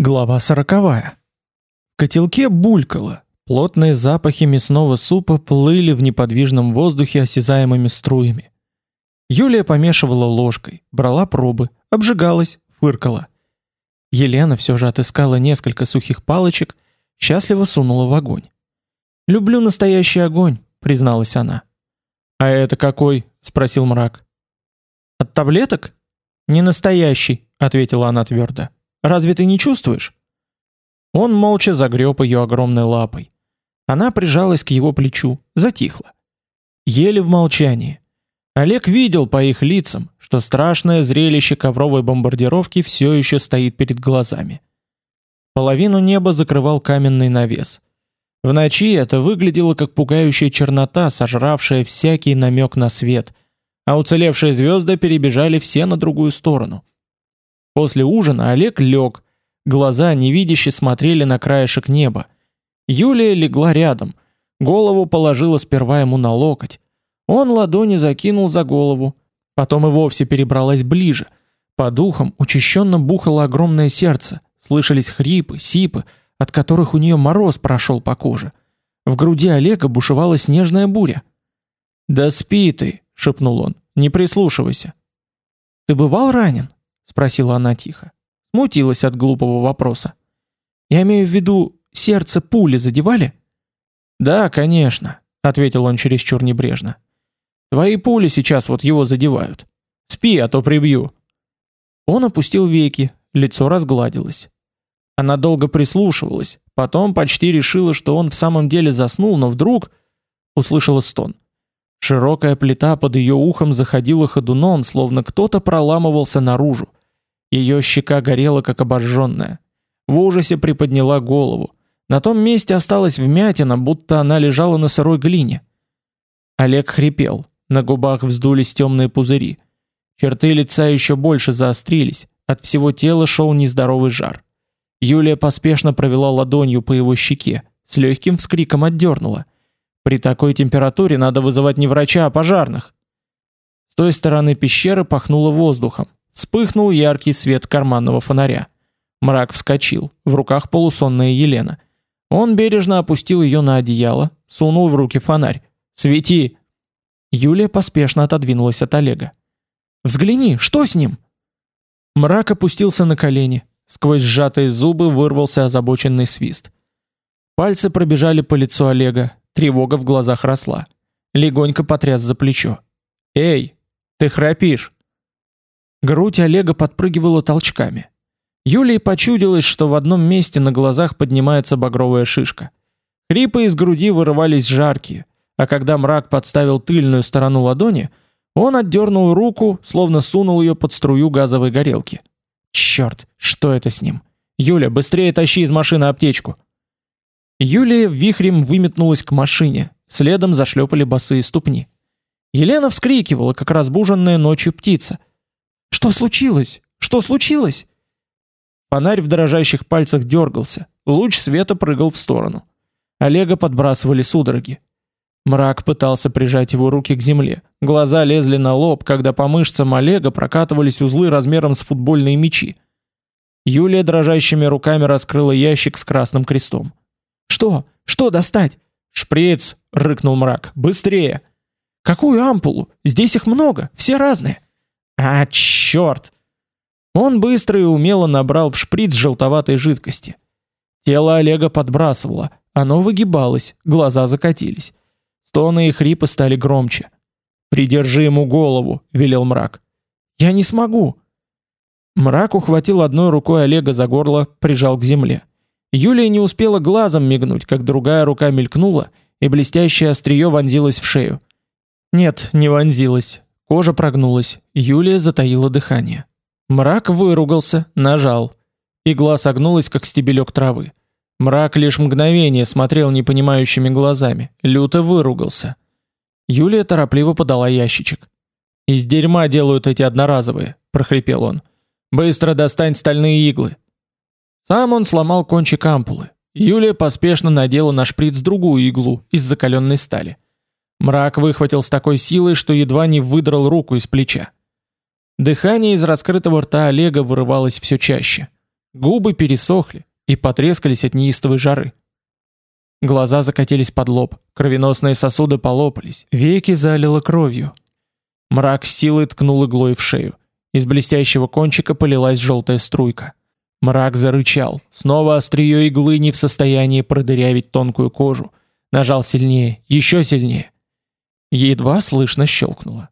Глава сороковая. В котелке булькало. Плотные запахи мясного супа плыли в неподвижном воздухе осязаемыми струями. Юлия помешивала ложкой, брала пробы, обжигалась, фыркала. Елена все же отыскала несколько сухих палочек, счастливо сунула в огонь. «Люблю настоящий огонь», — призналась она. «А это какой?» — спросил мрак. «От таблеток?» «Не настоящий», — ответила она твердо. Разве ты не чувствуешь? Он молча загреб ее огромной лапой. Она прижалась к его плечу, затихла. Ели в молчании. Олег видел по их лицам, что страшное зрелище ковровой бомбардировки все еще стоит перед глазами. Половину неба закрывал каменный навес. В ночи это выглядело как пугающая чернота, сожравшая всякий намек на свет, а уцелевшие звезды перебежали все на другую сторону. После ужина Олег лег, глаза невидяще смотрели на краешек неба. Юлия легла рядом, голову положила сперва ему на локоть. Он ладони закинул за голову, потом и вовсе перебралась ближе. По духам учащенно бухало огромное сердце, слышались хрипы, сипы, от которых у нее мороз прошел по коже. В груди Олега бушевала снежная буря. "Да спи ты", шепнул он. "Не прислушивайся". "Ты бывал ранен?" Спросила она тихо. Смутилась от глупого вопроса. Я имею в виду, сердце пули задевали? Да, конечно, ответил он чересчур небрежно. Твои пули сейчас вот его задевают. Спи, а то прибью. Он опустил веки, лицо разгладилось. Она долго прислушивалась, потом почти решила, что он в самом деле заснул, но вдруг услышала стон. Широкая плита под ее ухом заходила ходуном, словно кто-то проламывался наружу. Ее щека горела как обожженная. В ужасе приподняла голову. На том месте осталась вмятина, будто она лежала на сырой глине. Олег хрипел. На губах вздулись темные пузыри. Черты лица еще больше заострились. От всего тела шел нездоровый жар. Юлия поспешно провела ладонью по его щеке, с легким вскриком отдернула. При такой температуре надо вызывать не врача, а пожарных. С той стороны пещеры пахнуло воздухом. Вспыхнул яркий свет карманного фонаря. Мрак вскочил, в руках полусонная Елена. Он бережно опустил ее на одеяло, сунул в руки фонарь. «Свети!» Юлия поспешно отодвинулась от Олега. «Взгляни, что с ним?» Мрак опустился на колени. Сквозь сжатые зубы вырвался озабоченный свист. Пальцы пробежали по лицу Олега, тревога в глазах росла. Легонько потряс за плечо. «Эй, ты храпишь!» Грудь Олега подпрыгивала толчками. Юлии почудилось, что в одном месте на глазах поднимается багровая шишка. Хрипы из груди вырывались жаркие, а когда мрак подставил тыльную сторону ладони, он отдернул руку, словно сунул ее под струю газовой горелки. Черт, что это с ним? Юля, быстрее тащи из машины аптечку. Юлия вихрем выметнулась к машине, следом зашлепали босые ступни. Елена вскрикивала, как разбуженная ночью птица. Что случилось? Что случилось? Фонарь в дрожащих пальцах дергался, луч света прыгал в сторону. Олега подбрасывали судороги. Мрак пытался прижать его руки к земле. Глаза лезли на лоб, когда по мышцам Олега прокатывались узлы размером с футбольные мячи. Юлия дрожащими руками раскрыла ящик с красным крестом. Что? Что достать? Шприц, рыкнул Мрак. Быстрее. Какую ампулу? Здесь их много, все разные. А, черт! Он быстро и умело набрал в шприц желтоватой жидкости. Тело Олега подбрасывало, оно выгибалось, глаза закатились. Стоны и хрипы стали громче. «Придержи ему голову», — велел мрак. «Я не смогу». Мрак ухватил одной рукой Олега за горло, прижал к земле. Юлия не успела глазом мигнуть, как другая рука мелькнула, и блестящее острие вонзилось в шею. Нет, не вонзилось. Кожа прогнулась, Юлия затаила дыхание. Мрак выругался, нажал. Игла согнулась, как стебелек травы. Мрак лишь мгновение смотрел непонимающими глазами, люто выругался. Юлия торопливо подала ящичек. «Из дерьма делают эти одноразовые», — прохрипел он. «Быстро достань стальные иглы». Сам он сломал кончик ампулы. Юлия поспешно надела на шприц другую иглу из закаленной стали. Мрак выхватил с такой силой, что едва не выдрал руку из плеча. Дыхание из раскрытого рта Олега вырывалось все чаще. губы пересохли и потрескались от неистовой жары. Глаза закатились под лоб, кровеносные сосуды полопались, веки залило кровью. Мрак с силой ткнул иглой в шею. Из блестящего кончика полилась желтая струйка. Мрак зарычал. Снова острие иглы не в состоянии продырявить тонкую кожу. Нажал сильнее, еще сильнее. Едва слышно щелкнуло.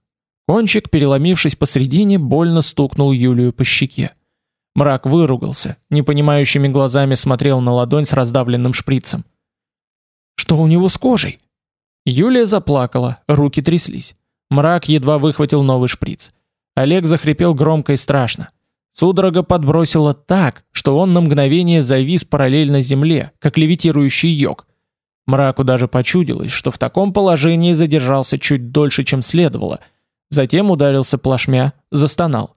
Кончик, переломившись посредине, больно стукнул Юлию по щеке. Мрак выругался, непонимающими глазами смотрел на ладонь с раздавленным шприцем. Что у него с кожей? Юлия заплакала, руки тряслись. Мрак едва выхватил новый шприц. Олег захрипел громко и страшно. Судорога подбросила так, что он на мгновение завис параллельно земле, как левитирующий йог. Мраку даже почудилось, что в таком положении задержался чуть дольше, чем следовало. Затем ударился плашмя, застонал.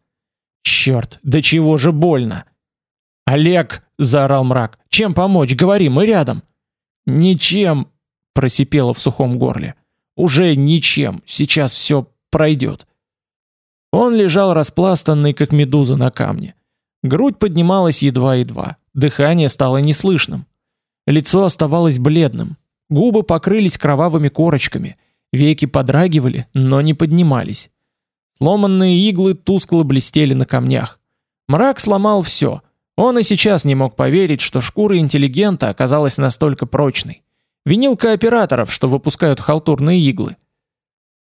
Черт, до чего же больно! Олег, заорал мрак. Чем помочь? Говори, мы рядом. Ничем, просипело в сухом горле. Уже ничем. Сейчас все пройдет. Он лежал распластанный, как медуза на камне. Грудь поднималась едва-едва, дыхание стало неслышным. Лицо оставалось бледным, губы покрылись кровавыми корочками, веки подрагивали, но не поднимались. Сломанные иглы тускло блестели на камнях. Мрак сломал все. Он и сейчас не мог поверить, что шкура интеллигента оказалась настолько прочной. Винил кооператоров, что выпускают халтурные иглы.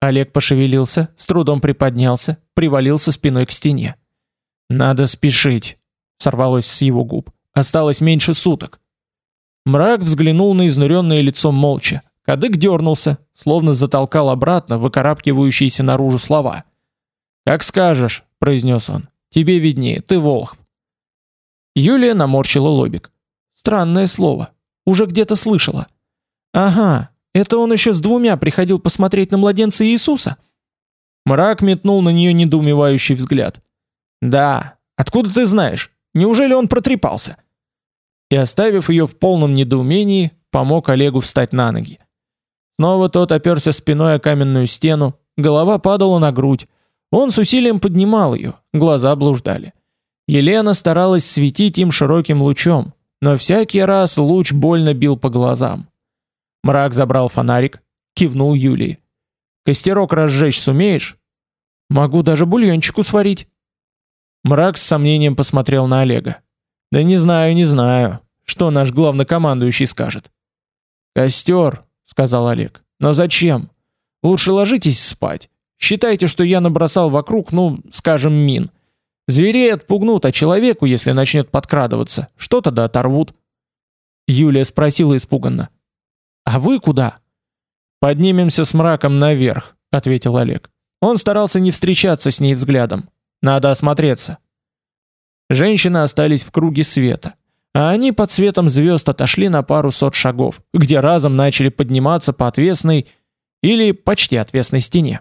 Олег пошевелился, с трудом приподнялся, привалился спиной к стене. Надо спешить, сорвалось с его губ. Осталось меньше суток. Мрак взглянул на изнуренное лицо молча. Кадык дернулся, словно затолкал обратно выкарабкивающиеся наружу слова. «Как скажешь», — произнес он. «Тебе виднее, ты волхв». Юлия наморщила лобик. Странное слово. Уже где-то слышала. «Ага, это он еще с двумя приходил посмотреть на младенца Иисуса?» Мрак метнул на нее недоумевающий взгляд. «Да, откуда ты знаешь? Неужели он протрепался?» И оставив ее в полном недоумении, помог Олегу встать на ноги. Снова тот оперся спиной о каменную стену, голова падала на грудь. Он с усилием поднимал ее, глаза блуждали. Елена старалась светить им широким лучом, но всякий раз луч больно бил по глазам. Мрак забрал фонарик, кивнул Юлии. Костерок разжечь сумеешь? Могу даже бульончику сварить. Мрак с сомнением посмотрел на Олега. Да не знаю, не знаю, что наш главнокомандующий скажет. Костер, сказал Олег. Но зачем? Лучше ложитесь спать. Считайте, что я набросал вокруг, ну, скажем, мин. Зверей отпугнут, а человеку, если начнет подкрадываться, что-то да оторвут. Юлия спросила испуганно: а вы куда? Поднимемся с мраком наверх, ответил Олег. Он старался не встречаться с ней взглядом. Надо осмотреться. Женщины остались в круге света, а они под светом звезд отошли на пару сот шагов, где разом начали подниматься по отвесной или почти отвесной стене.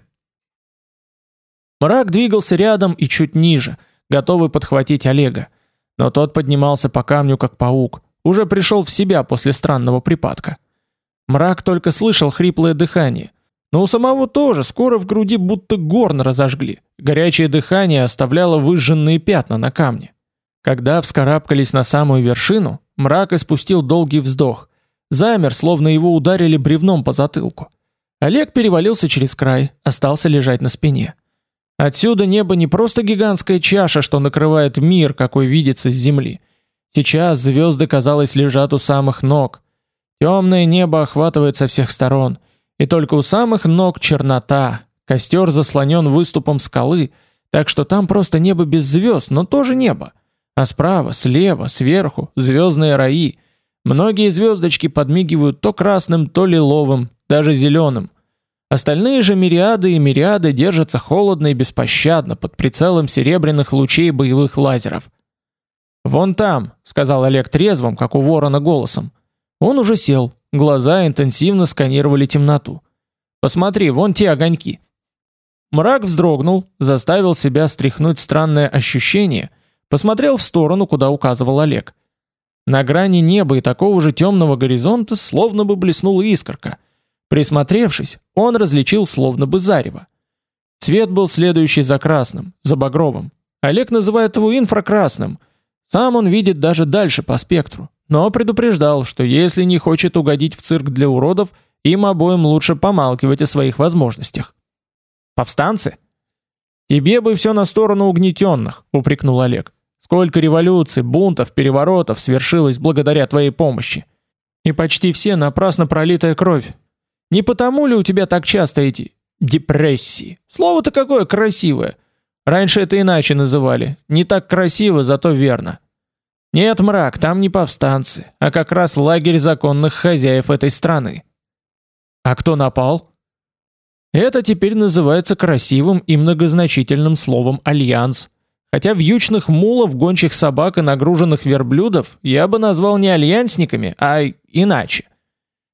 Мрак двигался рядом и чуть ниже, готовый подхватить Олега, но тот поднимался по камню как паук, уже пришел в себя после странного припадка. Мрак только слышал хриплое дыхание. Но у самого тоже скоро в груди будто горн разожгли. Горячее дыхание оставляло выжженные пятна на камне. Когда вскарабкались на самую вершину, мрак испустил долгий вздох. Замер, словно его ударили бревном по затылку. Олег перевалился через край, остался лежать на спине. Отсюда небо не просто гигантская чаша, что накрывает мир, какой видится с земли. Сейчас звезды, казалось, лежат у самых ног. Темное небо охватывает со всех сторон, и только у самых ног чернота. Костер заслонен выступом скалы, так что там просто небо без звезд, но тоже небо. А справа, слева, сверху звездные раи. Многие звездочки подмигивают то красным, то лиловым, даже зеленым. Остальные же мириады и мириады держатся холодно и беспощадно под прицелом серебряных лучей боевых лазеров. «Вон там», — сказал Олег трезвым, как у ворона голосом, — он уже сел, глаза интенсивно сканировали темноту. Посмотри, вон те огоньки. Мрак вздрогнул, заставил себя стряхнуть странное ощущение, посмотрел в сторону, куда указывал Олег. На грани неба и такого же темного горизонта словно бы блеснула искорка. Присмотревшись, он различил словно бы зарево. Цвет был следующий за красным, за багровым. Олег называет его инфракрасным. Сам он видит даже дальше по спектру, но предупреждал, что если не хочет угодить в цирк для уродов, им обоим лучше помалкивать о своих возможностях. Повстанцы? Тебе бы все на сторону угнетенных, упрекнул Олег. Сколько революций, бунтов, переворотов свершилось благодаря твоей помощи. И почти все напрасно пролитая кровь. Не потому ли у тебя так часто эти депрессии? Слово-то какое красивое. Раньше это иначе называли. Не так красиво, зато верно. Нет, мрак, там не повстанцы, а как раз лагерь законных хозяев этой страны. А кто напал? Это теперь называется красивым и многозначительным словом альянс. Хотя вьючных мулов, гончих собак и нагруженных верблюдов я бы назвал не альянсниками, а иначе.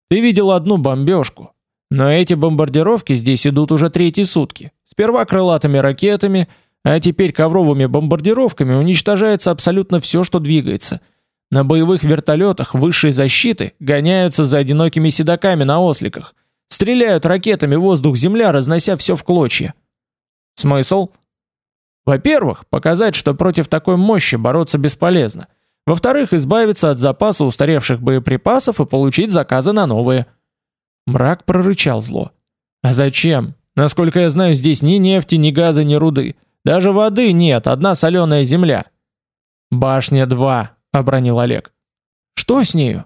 Ты видел одну бомбежку. Но эти бомбардировки здесь идут уже третьи сутки. Сперва крылатыми ракетами, а теперь ковровыми бомбардировками уничтожается абсолютно все, что двигается. На боевых вертолетах высшей защиты гоняются за одинокими седаками на осликах. Стреляют ракетами воздух-земля, разнося все в клочья. Смысл? Во-первых, показать, что против такой мощи бороться бесполезно. Во-вторых, избавиться от запаса устаревших боеприпасов и получить заказы на новые. Мрак прорычал зло. А зачем? Насколько я знаю, здесь ни нефти, ни газа, ни руды. Даже воды нет, одна соленая земля. Башня 2, обронил Олег. Что с нею?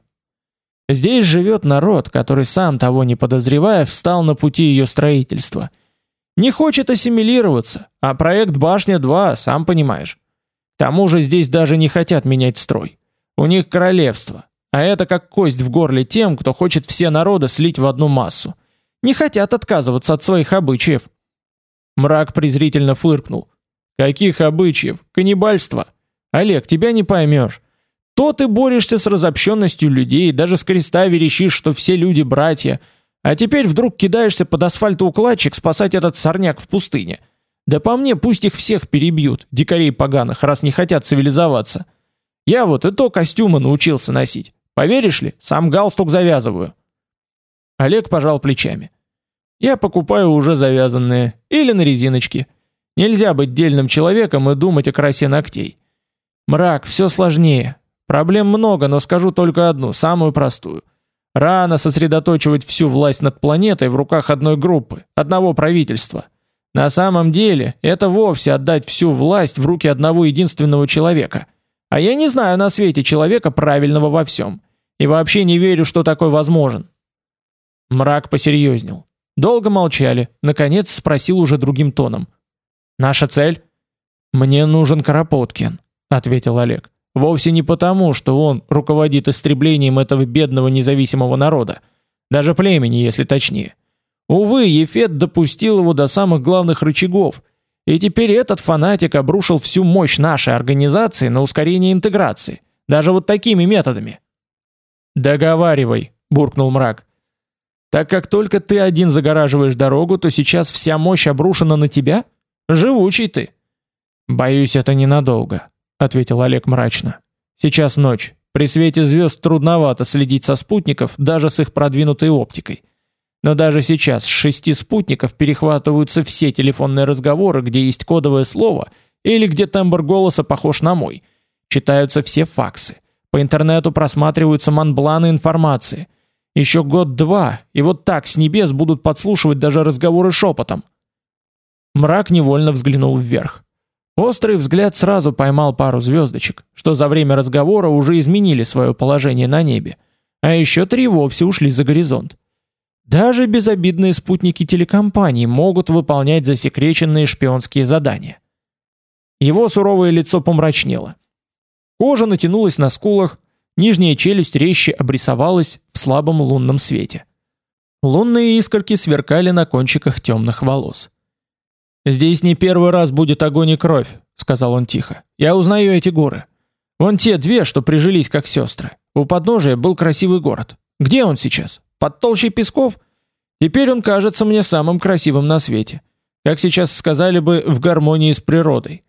Здесь живет народ, который сам того не подозревая встал на пути ее строительства. Не хочет ассимилироваться, а проект Башня 2, сам понимаешь. К тому же здесь даже не хотят менять строй. У них королевство, а это как кость в горле тем, кто хочет все народы слить в одну массу. Не хотят отказываться от своих обычаев. Мрак презрительно фыркнул. Каких обычаев? Каннибальство. Олег, тебя не поймешь. То ты борешься с разобщенностью людей, даже с креста верещишь, что все люди братья, а теперь вдруг кидаешься под асфальтоукладчик спасать этот сорняк в пустыне. Да по мне, пусть их всех перебьют, дикарей поганых, раз не хотят цивилизоваться. Я вот и то костюмы научился носить. Поверишь ли, сам галстук завязываю. Олег пожал плечами. Я покупаю уже завязанные или на резиночке. Нельзя быть дельным человеком и думать о красе ногтей. Мрак, все сложнее. Проблем много, но скажу только одну, самую простую. Рано сосредоточивать всю власть над планетой в руках одной группы, одного правительства. На самом деле, это вовсе отдать всю власть в руки одного единственного человека. А я не знаю на свете человека правильного во всем. И вообще не верю, что такой возможен. Мрак посерьезнел. Долго молчали, наконец спросил уже другим тоном. Наша цель? Мне нужен Карапоткин, ответил Олег. Вовсе не потому, что он руководит истреблением этого бедного независимого народа, даже племени, если точнее. Увы, Ефет допустил его до самых главных рычагов, и теперь этот фанатик обрушил всю мощь нашей организации на ускорение интеграции, даже вот такими методами. Договаривай, буркнул мрак. Так как только ты один загораживаешь дорогу, то сейчас вся мощь обрушена на тебя? Живучий ты. Боюсь, это ненадолго, ответил Олег мрачно. Сейчас ночь. При свете звезд трудновато следить со спутников, даже с их продвинутой оптикой. Но даже сейчас с шести спутников перехватываются все телефонные разговоры, где есть кодовое слово или где тембр голоса похож на мой. Читаются все факсы. По интернету просматриваются манбланы информации. Еще год-два, и вот так с небес будут подслушивать даже разговоры шепотом. Мрак невольно взглянул вверх. Острый взгляд сразу поймал пару звездочек, что за время разговора уже изменили свое положение на небе, а еще три вовсе ушли за горизонт. Даже безобидные спутники телекомпаний могут выполнять засекреченные шпионские задания. Его суровое лицо помрачнело. Кожа натянулась на скулах, нижняя челюсть резче обрисовалась в слабом лунном свете. Лунные искорки сверкали на кончиках темных волос. Здесь не первый раз будет огонь и кровь, сказал он тихо. Я узнаю эти горы. Вон те две, что прижились как сестры. У подножия был красивый город. Где он сейчас? Под толщей песков? Теперь он кажется мне самым красивым на свете. Как сейчас сказали бы, в гармонии с природой.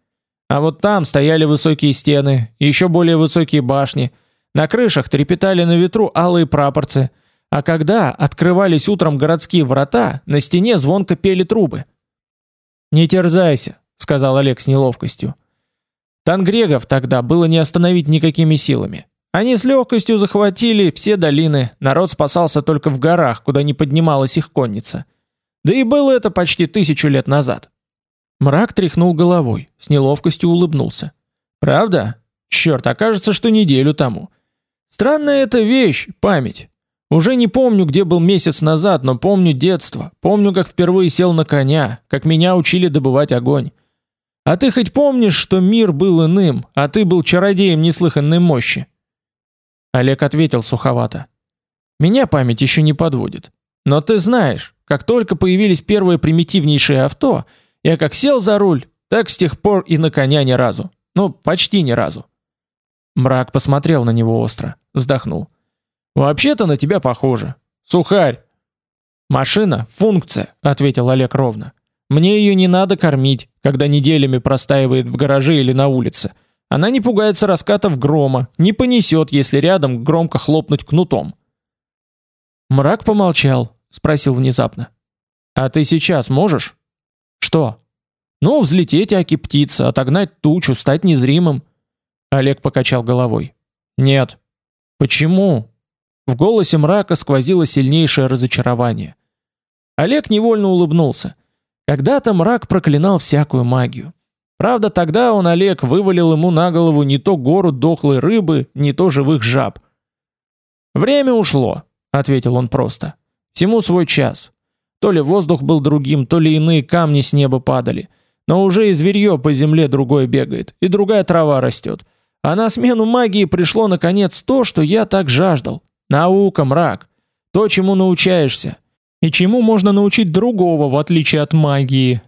А вот там стояли высокие стены, еще более высокие башни. На крышах трепетали на ветру алые прапорцы. А когда открывались утром городские врата, на стене звонко пели трубы. «Не терзайся», — сказал Олег с неловкостью. Тангрегов тогда было не остановить никакими силами. Они с легкостью захватили все долины, народ спасался только в горах, куда не поднималась их конница. Да и было это почти тысячу лет назад. Мрак тряхнул головой, с неловкостью улыбнулся. Правда? Черт, окажется, что неделю тому. Странная эта вещь, память. Уже не помню, где был месяц назад, но помню детство. Помню, как впервые сел на коня, как меня учили добывать огонь. А ты хоть помнишь, что мир был иным, а ты был чародеем неслыханной мощи? Олег ответил суховато. Меня память еще не подводит. Но ты знаешь, как только появились первые примитивнейшие авто, я как сел за руль, так с тех пор и на коня ни разу. Ну, почти ни разу. Мрак посмотрел на него остро, вздохнул. Вообще-то на тебя похоже. Сухарь. Машина функция, ответил Олег ровно. Мне ее не надо кормить, когда неделями простаивает в гараже или на улице. Она не пугается раскатов грома, не понесет, если рядом громко хлопнуть кнутом. Мрак помолчал, спросил внезапно: "А ты сейчас можешь?" "Что?" "Ну, взлететь, аки птица, отогнать тучу, стать незримым". Олег покачал головой. "Нет". "Почему?" В голосе мрака сквозило сильнейшее разочарование. Олег невольно улыбнулся. Когда-то мрак проклинал всякую магию. Правда, тогда он Олег вывалил ему на голову не то гору дохлой рыбы, не то живых жаб. Время ушло, ответил он просто. Всему свой час. То ли воздух был другим, то ли иные камни с неба падали. Но уже и зверье по земле другое бегает, и другая трава растет. А на смену магии пришло наконец то, что я так жаждал. Наука, мрак. То, чему научаешься. И чему можно научить другого, в отличие от магии?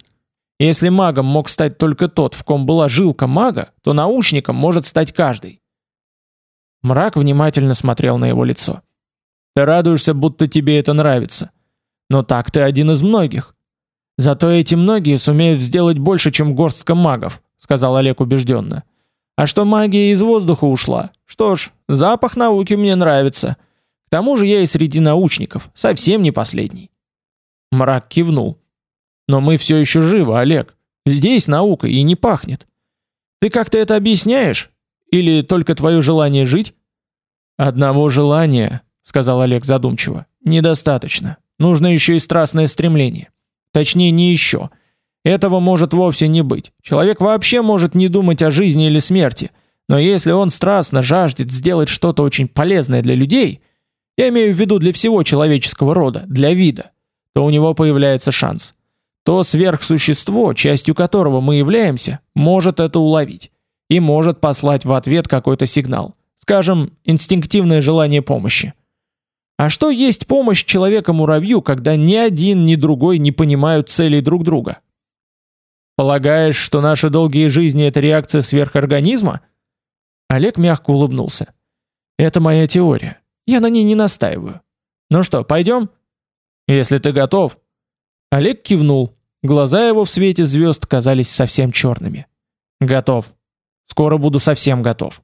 Если магом мог стать только тот, в ком была жилка мага, то научником может стать каждый. Мрак внимательно смотрел на его лицо. Ты радуешься, будто тебе это нравится. Но так ты один из многих. Зато эти многие сумеют сделать больше, чем горстка магов, сказал Олег убежденно. А что магия из воздуха ушла? Что ж, запах науки мне нравится. К тому же я и среди научников, совсем не последний. Мрак кивнул. Но мы все еще живы, Олег. Здесь наука и не пахнет. Ты как-то это объясняешь? Или только твое желание жить? Одного желания, сказал Олег задумчиво, недостаточно. Нужно еще и страстное стремление. Точнее, не еще. Этого может вовсе не быть. Человек вообще может не думать о жизни или смерти. Но если он страстно жаждет сделать что-то очень полезное для людей, я имею в виду для всего человеческого рода, для вида, то у него появляется шанс. То сверхсущество, частью которого мы являемся, может это уловить и может послать в ответ какой-то сигнал. Скажем, инстинктивное желание помощи. А что есть помощь человека-муравью, когда ни один, ни другой не понимают целей друг друга? Полагаешь, что наши долгие жизни это реакция сверхорганизма? Олег мягко улыбнулся. Это моя теория. Я на ней не настаиваю. Ну что, пойдем? Если ты готов. Олег кивнул. Глаза его в свете звезд казались совсем черными. Готов. Скоро буду совсем готов.